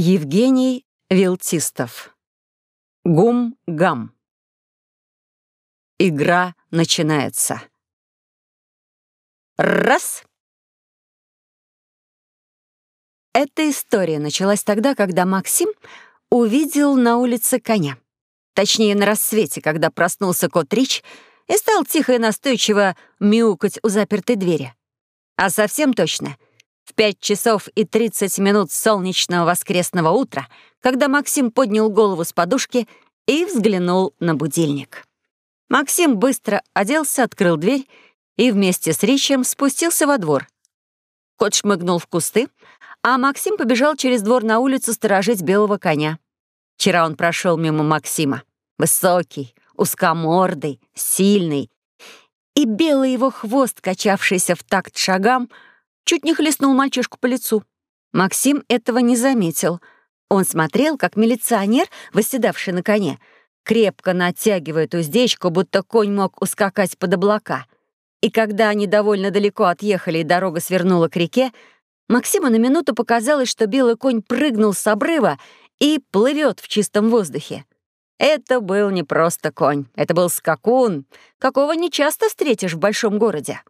Евгений Вилтистов. Гум-гам. Игра начинается. Раз. Эта история началась тогда, когда Максим увидел на улице коня. Точнее, на рассвете, когда проснулся кот Рич и стал тихо и настойчиво мяукать у запертой двери. А совсем точно — в пять часов и тридцать минут солнечного воскресного утра, когда Максим поднял голову с подушки и взглянул на будильник. Максим быстро оделся, открыл дверь и вместе с Ричем спустился во двор. Кот шмыгнул в кусты, а Максим побежал через двор на улицу сторожить белого коня. Вчера он прошел мимо Максима. Высокий, узкомордый, сильный. И белый его хвост, качавшийся в такт шагам — чуть не хлестнул мальчишку по лицу. Максим этого не заметил. Он смотрел, как милиционер, восседавший на коне, крепко натягивает уздечку, будто конь мог ускакать под облака. И когда они довольно далеко отъехали и дорога свернула к реке, Максиму на минуту показалось, что белый конь прыгнул с обрыва и плывет в чистом воздухе. Это был не просто конь, это был скакун, какого не часто встретишь в большом городе.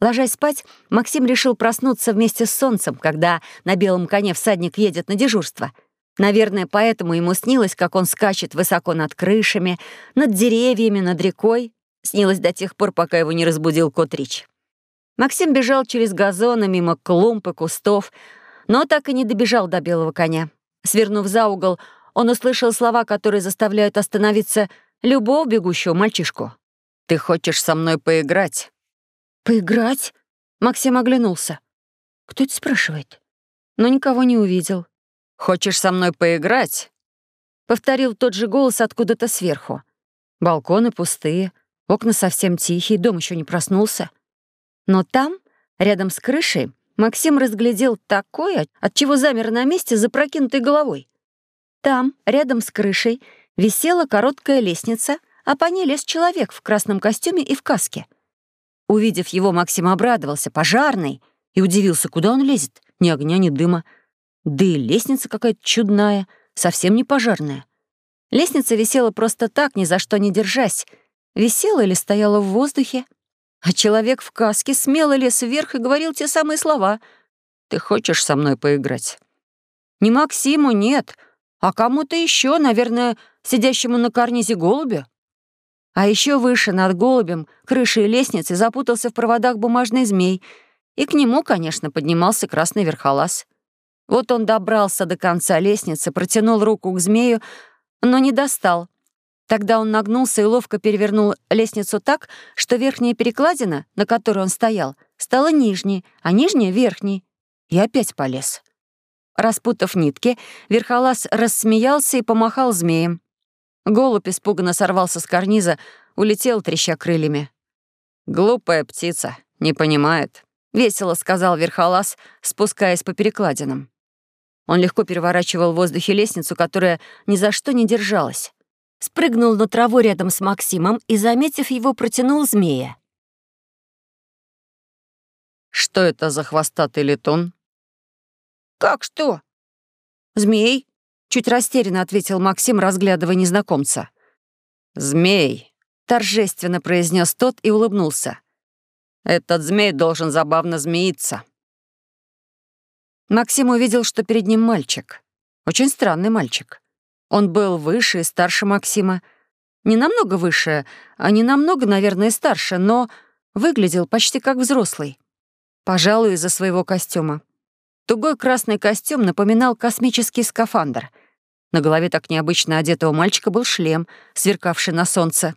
Ложась спать, Максим решил проснуться вместе с солнцем, когда на белом коне всадник едет на дежурство. Наверное, поэтому ему снилось, как он скачет высоко над крышами, над деревьями, над рекой. Снилось до тех пор, пока его не разбудил кот Рич. Максим бежал через газоны, мимо клумб и кустов, но так и не добежал до белого коня. Свернув за угол, он услышал слова, которые заставляют остановиться любого бегущего мальчишку. «Ты хочешь со мной поиграть?» «Поиграть?» Максим оглянулся. «Кто это спрашивает?» Но никого не увидел. «Хочешь со мной поиграть?» Повторил тот же голос откуда-то сверху. Балконы пустые, окна совсем тихие, дом еще не проснулся. Но там, рядом с крышей, Максим разглядел такое, от чего замер на месте запрокинутой головой. Там, рядом с крышей, висела короткая лестница, а по ней лез человек в красном костюме и в каске — Увидев его, Максим обрадовался. Пожарный. И удивился, куда он лезет. Ни огня, ни дыма. Да и лестница какая-то чудная, совсем не пожарная. Лестница висела просто так, ни за что не держась. Висела или стояла в воздухе. А человек в каске смело лез вверх и говорил те самые слова. «Ты хочешь со мной поиграть?» «Не Максиму, нет, а кому-то еще, наверное, сидящему на карнизе голубю». А еще выше, над голубем, крышей лестницы, запутался в проводах бумажный змей, и к нему, конечно, поднимался красный верхолаз. Вот он добрался до конца лестницы, протянул руку к змею, но не достал. Тогда он нагнулся и ловко перевернул лестницу так, что верхняя перекладина, на которой он стоял, стала нижней, а нижняя — верхней. И опять полез. Распутав нитки, верхолаз рассмеялся и помахал змеем. Голубь испуганно сорвался с карниза, улетел, треща крыльями. «Глупая птица, не понимает», — весело сказал Верхолаз, спускаясь по перекладинам. Он легко переворачивал в воздухе лестницу, которая ни за что не держалась. Спрыгнул на траву рядом с Максимом и, заметив его, протянул змея. «Что это за хвостатый летун?» «Как что?» «Змей», Чуть растерянно ответил Максим, разглядывая незнакомца. «Змей», — торжественно произнес тот и улыбнулся. «Этот змей должен забавно змеиться». Максим увидел, что перед ним мальчик. Очень странный мальчик. Он был выше и старше Максима. Не намного выше, а не намного, наверное, старше, но выглядел почти как взрослый. Пожалуй, из-за своего костюма. Тугой красный костюм напоминал космический скафандр. На голове так необычно одетого мальчика был шлем, сверкавший на солнце.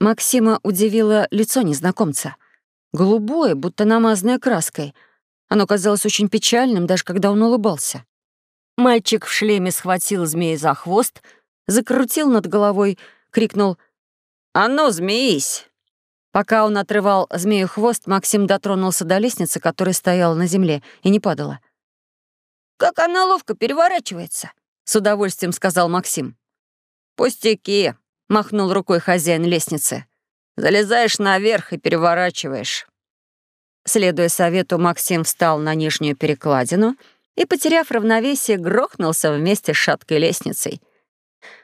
Максима удивило лицо незнакомца. Голубое, будто намазанное краской. Оно казалось очень печальным, даже когда он улыбался. Мальчик в шлеме схватил змея за хвост, закрутил над головой, крикнул «А ну, змеись!» Пока он отрывал змею хвост, Максим дотронулся до лестницы, которая стояла на земле и не падала. «Как она ловко переворачивается!» — с удовольствием сказал Максим. «Пустяки!» — махнул рукой хозяин лестницы. «Залезаешь наверх и переворачиваешь». Следуя совету, Максим встал на нижнюю перекладину и, потеряв равновесие, грохнулся вместе с шаткой лестницей.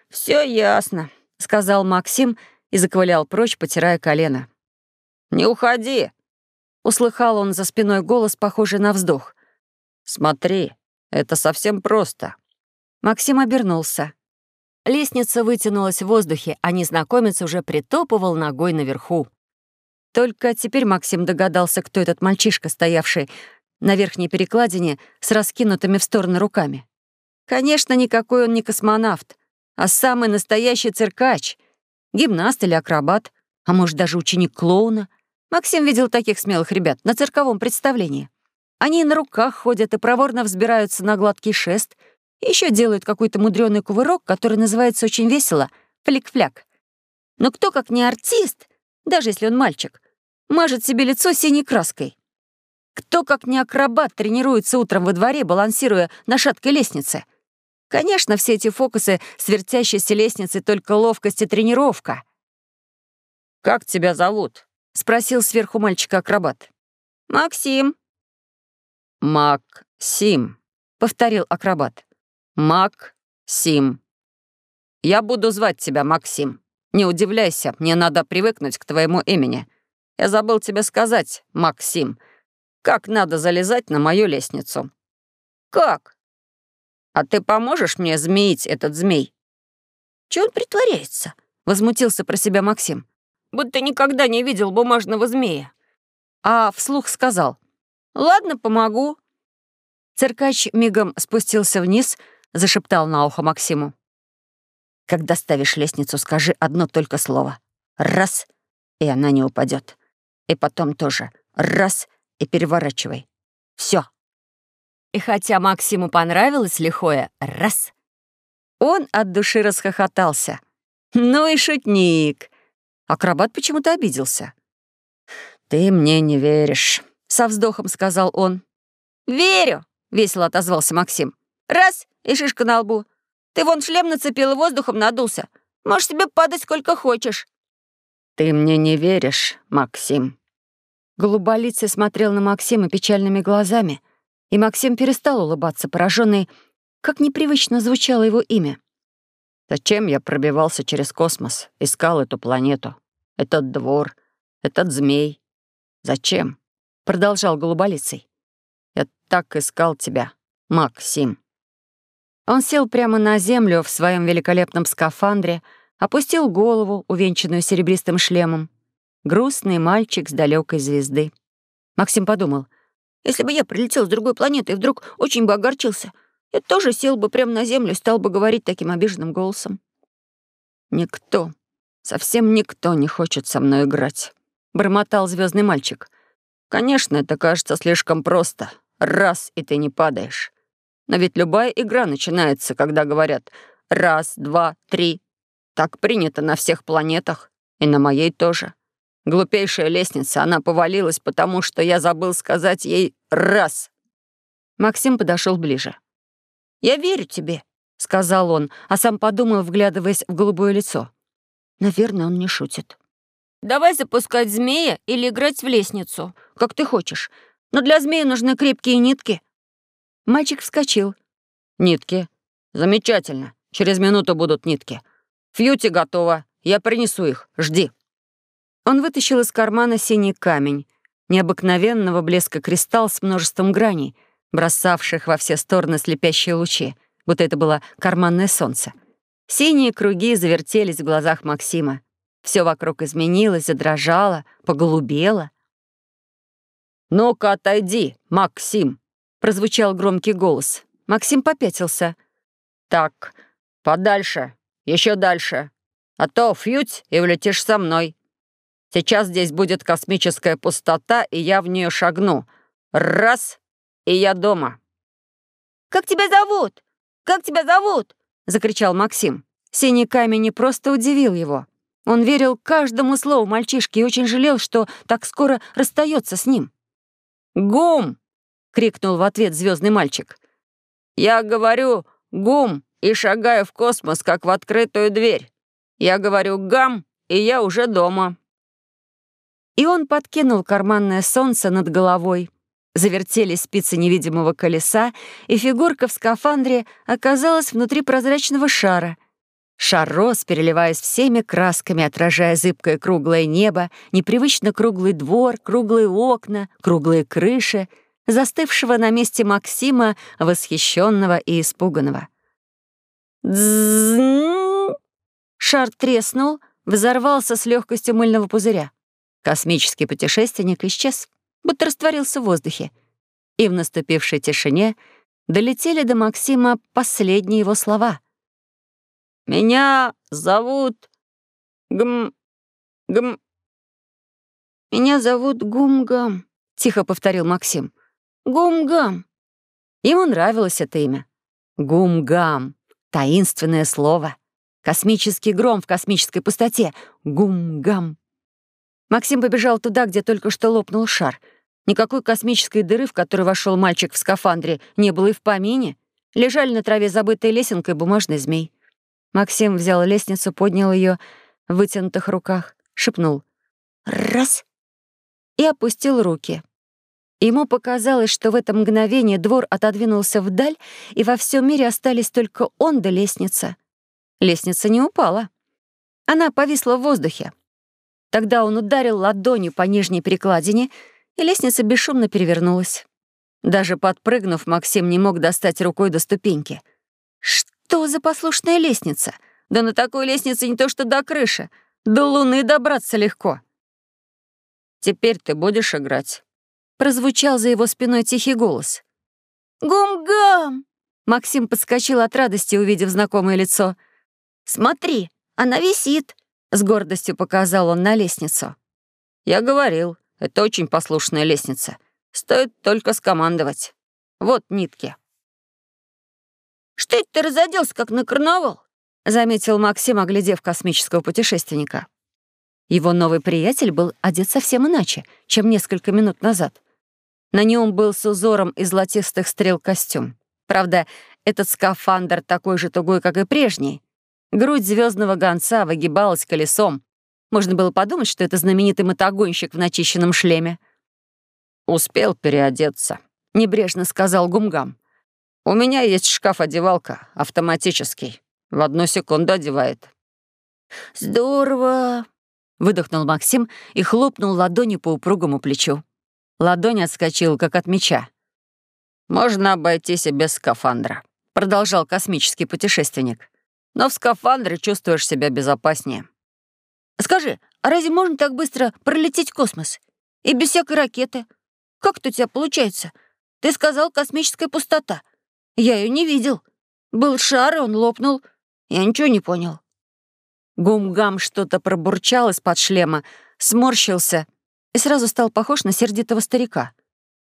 «Все ясно», — сказал Максим и заковылял прочь, потирая колено. «Не уходи!» — услыхал он за спиной голос, похожий на вздох. «Смотри, это совсем просто». Максим обернулся. Лестница вытянулась в воздухе, а незнакомец уже притопывал ногой наверху. Только теперь Максим догадался, кто этот мальчишка, стоявший на верхней перекладине с раскинутыми в стороны руками. Конечно, никакой он не космонавт, а самый настоящий циркач, гимнаст или акробат, а может, даже ученик клоуна. Максим видел таких смелых ребят на цирковом представлении. Они на руках ходят и проворно взбираются на гладкий шест, и еще делают какой-то мудрёный кувырок, который называется очень весело — флик-фляк. Но кто, как не артист, даже если он мальчик, мажет себе лицо синей краской. Кто, как не акробат, тренируется утром во дворе, балансируя на шаткой лестнице? Конечно, все эти фокусы с вертящейся лестницей только ловкость и тренировка. «Как тебя зовут?» — спросил сверху мальчика-акробат. «Максим». «Максим», — повторил акробат. «Максим. Я буду звать тебя Максим. Не удивляйся, мне надо привыкнуть к твоему имени. Я забыл тебе сказать, Максим, как надо залезать на мою лестницу». «Как?» «А ты поможешь мне змеить этот змей?» «Чего он притворяется?» — возмутился про себя Максим. «Будто никогда не видел бумажного змея». А вслух сказал. «Ладно, помогу». Циркач мигом спустился вниз, зашептал на ухо Максиму. «Когда ставишь лестницу, скажи одно только слово. Раз — и она не упадет. И потом тоже. Раз — и переворачивай. Все. И хотя Максиму понравилось лихое «раз», он от души расхохотался. Ну и шутник. Акробат почему-то обиделся. «Ты мне не веришь», — со вздохом сказал он. «Верю», — весело отозвался Максим. «Раз — и шишка на лбу. Ты вон шлем нацепил и воздухом надулся. Можешь себе падать сколько хочешь». «Ты мне не веришь, Максим». Голуболицый смотрел на Максима печальными глазами, и Максим перестал улыбаться, пораженный, как непривычно звучало его имя. «Зачем я пробивался через космос, искал эту планету, этот двор, этот змей? Зачем?» — продолжал Голуболицый. «Я так искал тебя, Максим». Он сел прямо на землю в своем великолепном скафандре, опустил голову, увенчанную серебристым шлемом. Грустный мальчик с далекой звезды. Максим подумал, если бы я прилетел с другой планеты и вдруг очень бы огорчился, я тоже сел бы прямо на землю и стал бы говорить таким обиженным голосом. «Никто, совсем никто не хочет со мной играть», — бормотал звездный мальчик. «Конечно, это кажется слишком просто. Раз, и ты не падаешь. Но ведь любая игра начинается, когда говорят «раз, два, три», так принято на всех планетах, и на моей тоже. Глупейшая лестница, она повалилась, потому что я забыл сказать ей «раз». Максим подошел ближе. «Я верю тебе», — сказал он, а сам подумал, вглядываясь в голубое лицо. «Наверное, он не шутит». «Давай запускать змея или играть в лестницу, как ты хочешь. Но для змея нужны крепкие нитки». Мальчик вскочил. «Нитки? Замечательно. Через минуту будут нитки. «Фьюти готово. Я принесу их. Жди». Он вытащил из кармана синий камень, необыкновенного блеска кристалл с множеством граней, бросавших во все стороны слепящие лучи, будто это было карманное солнце. Синие круги завертелись в глазах Максима. Все вокруг изменилось, задрожало, поголубело. «Ну-ка, отойди, Максим!» — прозвучал громкий голос. Максим попятился. «Так, подальше, еще дальше. А то фьють и улетишь со мной. Сейчас здесь будет космическая пустота, и я в нее шагну. Раз, и я дома». «Как тебя зовут? Как тебя зовут?» — закричал Максим. Синий камень не просто удивил его. Он верил каждому слову мальчишки и очень жалел, что так скоро расстается с ним. «Гум!» — крикнул в ответ звездный мальчик. «Я говорю, гум!» и шагаю в космос, как в открытую дверь. Я говорю «гам», и я уже дома». И он подкинул карманное солнце над головой. Завертелись спицы невидимого колеса, и фигурка в скафандре оказалась внутри прозрачного шара. Шар рос, переливаясь всеми красками, отражая зыбкое круглое небо, непривычно круглый двор, круглые окна, круглые крыши, застывшего на месте Максима, восхищенного и испуганного. Шар треснул, взорвался с легкостью мыльного пузыря. Космический путешественник исчез будто растворился в воздухе. И в наступившей тишине долетели до Максима последние его слова. «Меня зовут Гм... Гм...» «Меня зовут Гумгам», — тихо повторил Максим. «Гумгам». Ему нравилось это имя. Гумгам. Таинственное слово. Космический гром в космической пустоте. Гумгам. Максим побежал туда, где только что лопнул шар — Никакой космической дыры, в которую вошел мальчик в скафандре, не было и в помине. Лежали на траве забытые лесенкой бумажный змей. Максим взял лестницу, поднял ее в вытянутых руках, шепнул «Раз!» и опустил руки. Ему показалось, что в это мгновение двор отодвинулся вдаль, и во всем мире остались только он да лестница. Лестница не упала. Она повисла в воздухе. Тогда он ударил ладонью по нижней перекладине — и лестница бесшумно перевернулась. Даже подпрыгнув, Максим не мог достать рукой до ступеньки. Что за послушная лестница? Да на такой лестнице не то что до крыши, до луны добраться легко. «Теперь ты будешь играть», — прозвучал за его спиной тихий голос. «Гум-гам!» Максим подскочил от радости, увидев знакомое лицо. «Смотри, она висит», — с гордостью показал он на лестницу. «Я говорил, это очень послушная лестница. Стоит только скомандовать. Вот нитки». «Что это ты разоделся, как на карнавал?» — заметил Максим, оглядев космического путешественника. Его новый приятель был одет совсем иначе, чем несколько минут назад. На нем был с узором из золотистых стрел костюм. Правда, этот скафандр такой же тугой, как и прежний. Грудь звездного гонца выгибалась колесом, можно было подумать, что это знаменитый мотогонщик в начищенном шлеме. «Успел переодеться», — небрежно сказал Гумгам. «У меня есть шкаф-одевалка, автоматический. В одну секунду одевает». «Здорово!» — выдохнул Максим и хлопнул ладонью по упругому плечу. Ладонь отскочила, как от меча. «Можно обойтись и без скафандра», — продолжал космический путешественник. «Но в скафандре чувствуешь себя безопаснее. Скажи, а разве можно так быстро пролететь в космос? И без всякой ракеты? Как это у тебя получается? Ты сказал «космическая пустота». Я ее не видел. Был шар, и он лопнул. Я ничего не понял. Гум-гам что-то пробурчал из-под шлема, сморщился и сразу стал похож на сердитого старика.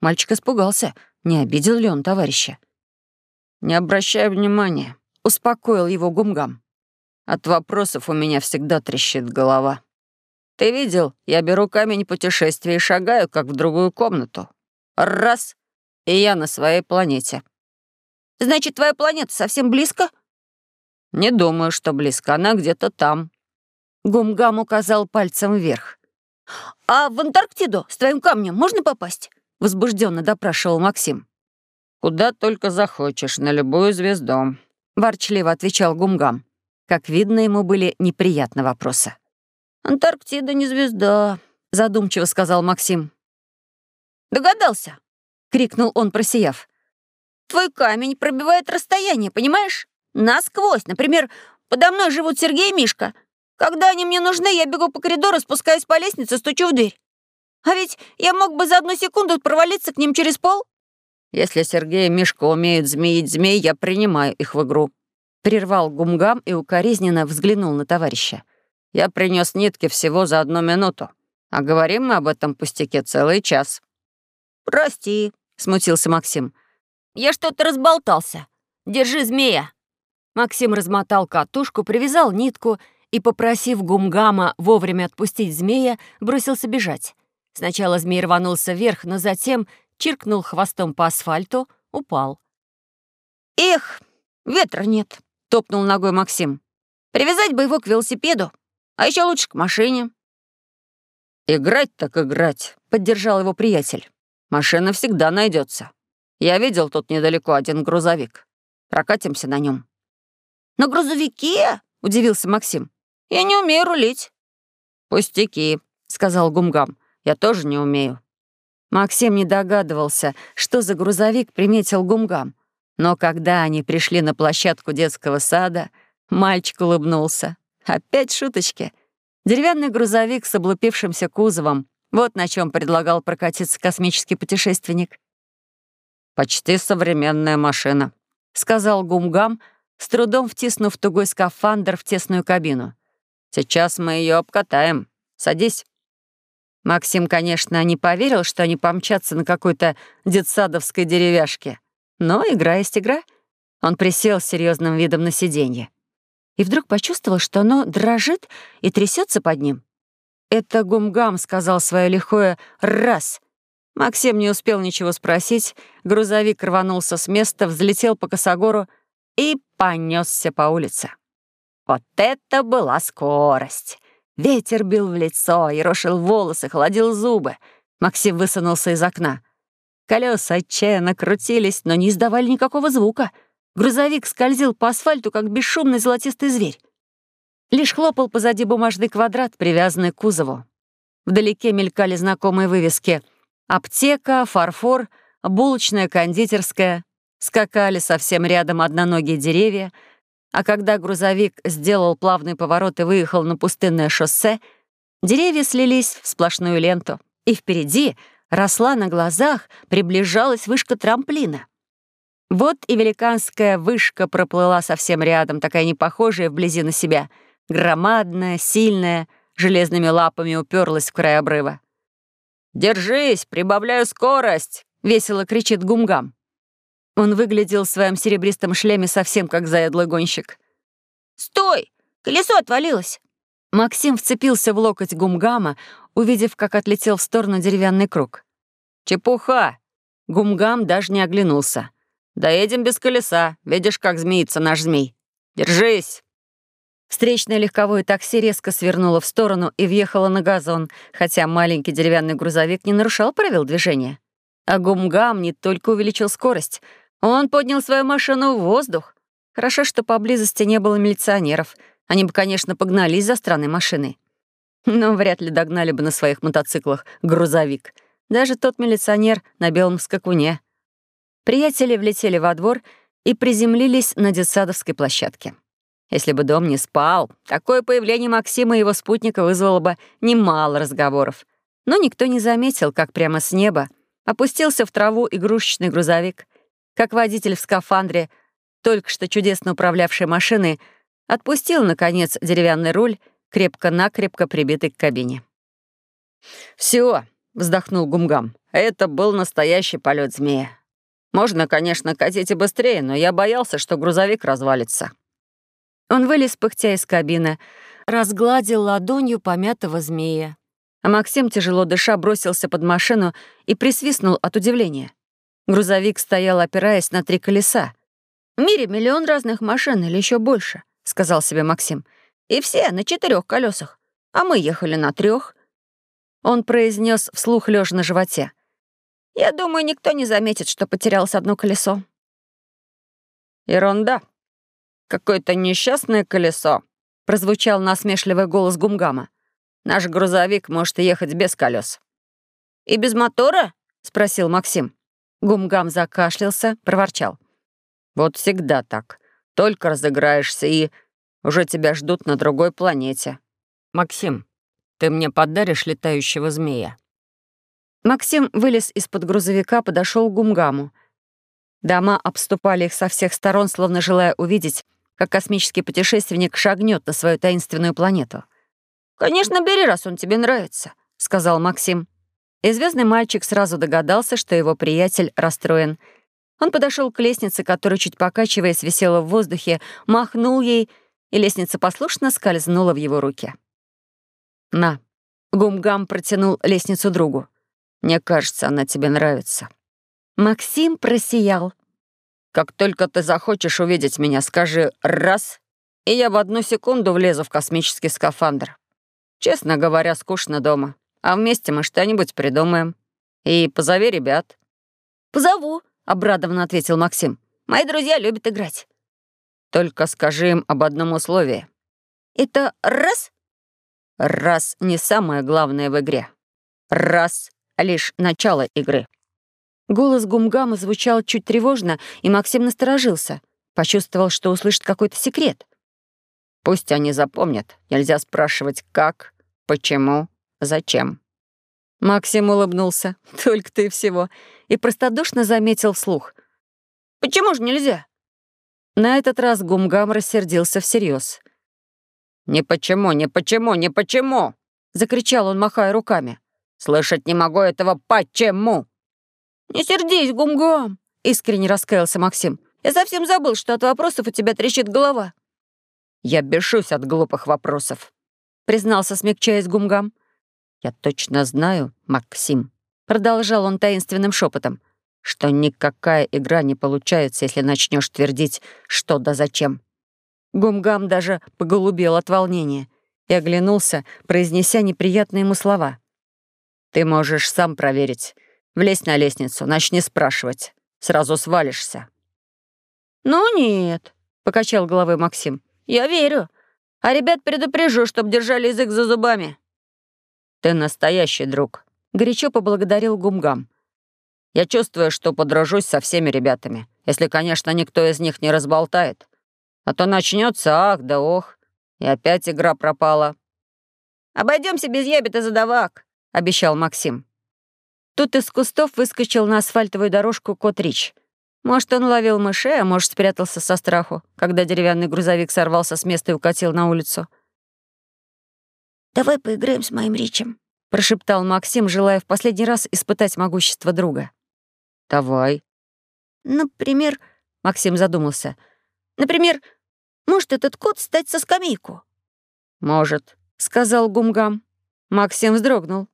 Мальчик испугался, не обидел ли он товарища. «Не обращай внимания», — успокоил его Гумгам. От вопросов у меня всегда трещит голова. Ты видел, я беру камень путешествия и шагаю, как в другую комнату. Раз — и я на своей планете. Значит, твоя планета совсем близко? Не думаю, что близко. Она где-то там. Гумгам указал пальцем вверх. «А в Антарктиду с твоим камнем можно попасть?» — возбужденно допрашивал Максим. «Куда только захочешь, на любую звезду», — ворчливо отвечал Гумгам. Как видно, ему были неприятны вопросы. «Антарктида не звезда», — задумчиво сказал Максим. «Догадался!» — крикнул он, просияв. «Твой камень пробивает расстояние, понимаешь? Насквозь. Например, подо мной живут Сергей и Мишка. Когда они мне нужны, я бегу по коридору, спускаюсь по лестнице, стучу в дверь. А ведь я мог бы за одну секунду провалиться к ним через пол». «Если Сергей и Мишка умеют змеить змей, я принимаю их в игру», Прервал гумгам и укоризненно взглянул на товарища. «Я принес нитки всего за одну минуту, а говорим мы об этом пустяке целый час». «Прости», — смутился Максим. «Я что-то разболтался. Держи змея». Максим размотал катушку, привязал нитку и, попросив гумгама вовремя отпустить змея, бросился бежать. Сначала змей рванулся вверх, но затем чиркнул хвостом по асфальту, упал. «Эх, ветра нет», топнул ногой Максим. «Привязать бы его к велосипеду, а еще лучше к машине». «Играть так играть», — поддержал его приятель. Машина всегда найдется. Я видел тут недалеко один грузовик. Прокатимся на нем. «На грузовике?» — удивился Максим. «Я не умею рулить». «Пустяки», — сказал Гумгам. «Я тоже не умею». Максим не догадывался, что за грузовик приметил Гумгам. Но когда они пришли на площадку детского сада, мальчик улыбнулся. Опять шуточки. Деревянный грузовик с облупившимся кузовом. Вот на чем предлагал прокатиться космический путешественник. «Почти современная машина», — сказал Гумгам, с трудом втиснув тугой скафандр в тесную кабину. «Сейчас мы ее обкатаем. Садись». Максим, конечно, не поверил, что они помчатся на какой-то детсадовской деревяшке. Но игра есть игра. Он присел с серьезным видом на сиденье. И вдруг почувствовал, что оно дрожит и трясется под ним. Это Гумгам сказал свое лихое «раз». Максим не успел ничего спросить, грузовик рванулся с места, взлетел по косогору и понесся по улице. Вот это была скорость! Ветер бил в лицо, ерошил волосы, холодил зубы. Максим высунулся из окна. Колеса отчаянно крутились, но не издавали никакого звука. Грузовик скользил по асфальту, как бесшумный золотистый зверь. Лишь хлопал позади бумажный квадрат, привязанный к кузову. Вдалеке мелькали знакомые вывески «Аптека», «Фарфор», «Булочная», «Кондитерская». Скакали совсем рядом одноногие деревья — а когда грузовик сделал плавный поворот и выехал на пустынное шоссе, деревья слились в сплошную ленту, и впереди росла на глазах, приближалась вышка трамплина. Вот и великанская вышка проплыла совсем рядом, такая непохожая вблизи на себя, громадная, сильная, железными лапами уперлась в край обрыва. «Держись, прибавляю скорость!» — весело кричит Гумгам. Он выглядел в своем серебристом шлеме совсем как заядлый гонщик. «Стой! Колесо отвалилось!» Максим вцепился в локоть Гумгама, увидев, как отлетел в сторону деревянный круг. «Чепуха!» Гумгам даже не оглянулся. «Доедем без колеса. Видишь, как змеится наш змей. Держись!» Встречное легковое такси резко свернуло в сторону и въехало на газон, хотя маленький деревянный грузовик не нарушал правил движения. А Гумгам не только увеличил скорость — он поднял свою машину в воздух. Хорошо, что поблизости не было милиционеров. Они бы, конечно, погнались за странной машиной. Но вряд ли догнали бы на своих мотоциклах грузовик. Даже тот милиционер на белом скакуне. Приятели влетели во двор и приземлились на детсадовской площадке. Если бы дом не спал, такое появление Максима и его спутника вызвало бы немало разговоров. Но никто не заметил, как прямо с неба опустился в траву игрушечный грузовик как водитель в скафандре, только что чудесно управлявший машиной, отпустил, наконец, деревянный руль, крепко-накрепко прибитый к кабине. «Все», — вздохнул Гумгам, — «это был настоящий полет змея. Можно, конечно, катить и быстрее, но я боялся, что грузовик развалится». Он вылез пыхтя из кабины, разгладил ладонью помятого змея. А Максим, тяжело дыша, бросился под машину и присвистнул от удивления. Грузовик стоял, опираясь на три колеса. «В мире миллион разных машин или еще больше», — сказал себе Максим. «И все на четырех колесах, а мы ехали на трех. Он произнес вслух лежа на животе. «Я думаю, никто не заметит, что потерялось одно колесо». «Ерунда. Какое-то несчастное колесо», — прозвучал насмешливый голос Гумгама. «Наш грузовик может ехать без колес». «И без мотора?» — спросил Максим. Гумгам закашлялся, проворчал. «Вот всегда так. Только разыграешься, и уже тебя ждут на другой планете. Максим, ты мне подаришь летающего змея?» Максим вылез из-под грузовика, подошел к Гумгаму. Дома обступали их со всех сторон, словно желая увидеть, как космический путешественник шагнет на свою таинственную планету. «Конечно, бери, раз он тебе нравится», — сказал Максим. И звездный мальчик сразу догадался, что его приятель расстроен. Он подошел к лестнице, которая, чуть покачиваясь, висела в воздухе, махнул ей, и лестница послушно скользнула в его руки. «На». Гумгам протянул лестницу другу. «Мне кажется, она тебе нравится». Максим просиял. «Как только ты захочешь увидеть меня, скажи «раз», и я в одну секунду влезу в космический скафандр. Честно говоря, скучно дома. А вместе мы что-нибудь придумаем». И позови ребят». «Позову», — обрадованно ответил Максим. «Мои друзья любят играть». «Только скажи им об одном условии». «Это раз?» «Раз не самое главное в игре. Раз — лишь начало игры». Голос Гумгама звучал чуть тревожно, и Максим насторожился. Почувствовал, что услышит какой-то секрет. «Пусть они запомнят. Нельзя спрашивать, как, почему, зачем». Максим улыбнулся. Только ты всего. И простодушно заметил вслух. «Почему же нельзя?» На этот раз Гумгам рассердился всерьез. «Не почему, не почему, не почему!» — закричал он, махая руками. «Слышать не могу этого «почему». «Не сердись, Гумгам!» — искренне раскаялся Максим. «Я совсем забыл, что от вопросов у тебя трещит голова». «Я бешусь от глупых вопросов», — признался, смягчаясь Гумгам. «Я точно знаю, Максим», — продолжал он таинственным шепотом, «что никакая игра не получается, если начнешь твердить «что да зачем». Гумгам даже поголубел от волнения и оглянулся, произнеся неприятные ему слова. «Ты можешь сам проверить. Влезь на лестницу, начни спрашивать. Сразу свалишься». «Ну нет», — покачал головой Максим. «Я верю. А ребят предупрежу, чтоб держали язык за зубами». «Ты настоящий друг», — горячо поблагодарил Гумгам. «Я чувствую, что подружусь со всеми ребятами, если, конечно, никто из них не разболтает. А то начнется ах да ох, и опять игра пропала». Обойдемся без ябед и задавак», — обещал Максим. Тут из кустов выскочил на асфальтовую дорожку кот Рич. Может, он ловил мышей, а может, спрятался со страху, когда деревянный грузовик сорвался с места и укатил на улицу. «Давай поиграем с моим Ричем», — прошептал Максим, желая в последний раз испытать могущество друга. «Давай». «Например...» — Максим задумался. «Например, может этот кот стать со скамейку?» «Может», — сказал Гумгам. Максим вздрогнул.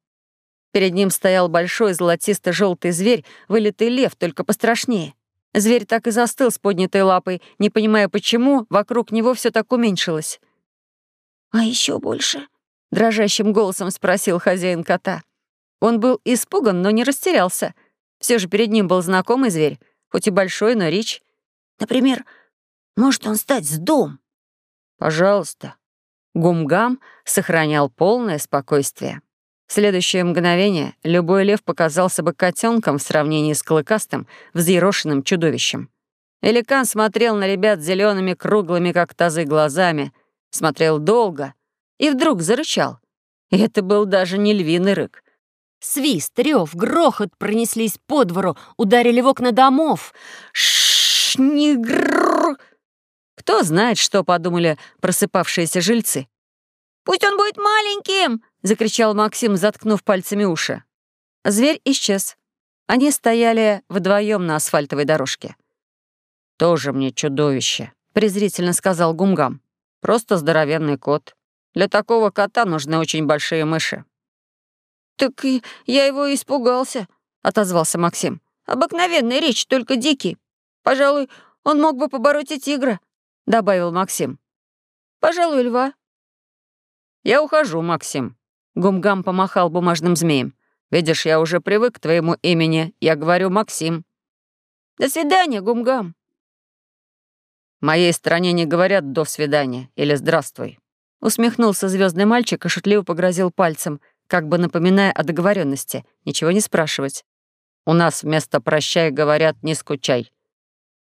Перед ним стоял большой золотисто желтый зверь, вылитый лев, только пострашнее. Зверь так и застыл с поднятой лапой, не понимая, почему вокруг него все так уменьшилось. «А еще больше?» — дрожащим голосом спросил хозяин кота. Он был испуган, но не растерялся. Все же перед ним был знакомый зверь, хоть и большой, но рич. «Например, может он стать с дом?» «Пожалуйста». Гумгам сохранял полное спокойствие. В следующее мгновение любой лев показался бы котенком в сравнении с клыкастым, взъерошенным чудовищем. Великан смотрел на ребят зелеными круглыми, как тазы, глазами, смотрел долго, и вдруг зарычал. И это был даже не львиный рык. Свист, рев, грохот пронеслись по двору, ударили в окна домов. Шнигр! Кто знает, что подумали просыпавшиеся жильцы. «Пусть он будет маленьким!» — закричал Максим, заткнув пальцами уши. Зверь исчез. Они стояли вдвоем на асфальтовой дорожке. «Тоже мне чудовище», — презрительно сказал Гумгам. «Просто здоровенный кот. Для такого кота нужны очень большие мыши». «Так я его испугался», — отозвался Максим. «Обыкновенный речь, только дикий. Пожалуй, он мог бы побороть и тигра», — добавил Максим. «Пожалуй, льва». «Я ухожу, Максим», — Гумгам помахал бумажным змеем. «Видишь, я уже привык к твоему имени. Я говорю Максим». «До свидания, Гумгам». В моей стране не говорят «до свидания» или «здравствуй». Усмехнулся звездный мальчик и шутливо погрозил пальцем, как бы напоминая о договоренности, ничего не спрашивать. «У нас вместо «прощай» говорят «не скучай».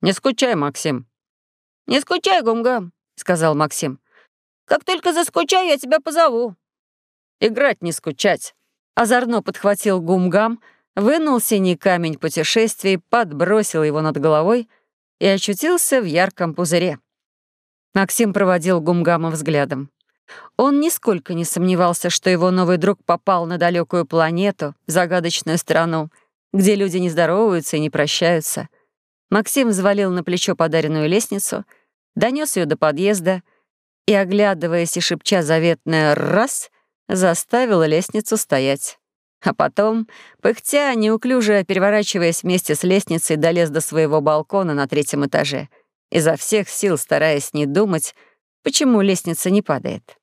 Не скучай, Максим». «Не скучай, Гумгам», — сказал Максим. «Как только заскучаю, я тебя позову». «Играть не скучать», — озорно подхватил Гумгам, вынул синий камень путешествий, подбросил его над головой и очутился в ярком пузыре. Максим проводил Гумгама взглядом. Он нисколько не сомневался, что его новый друг попал на далекую планету, загадочную страну, где люди не здороваются и не прощаются. Максим взвалил на плечо подаренную лестницу, донес ее до подъезда и, оглядываясь и шепча заветное «раз», заставил лестницу стоять. А потом, пыхтя, неуклюже переворачиваясь вместе с лестницей, долез до своего балкона на третьем этаже, изо всех сил стараясь не думать, почему лестница не падает.